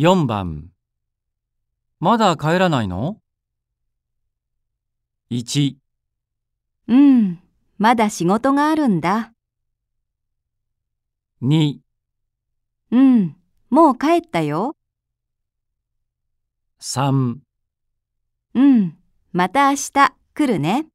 4番まだ帰らないの ?1、うん、まだ仕事があるんだ。2、うん、もう帰ったよ。3うん、また明日来るね。